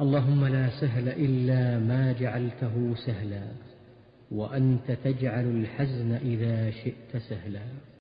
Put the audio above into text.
اللهم لا سهل إلا ما جعلته سهلا وأنت تجعل الحزن إذا شئت سهلا.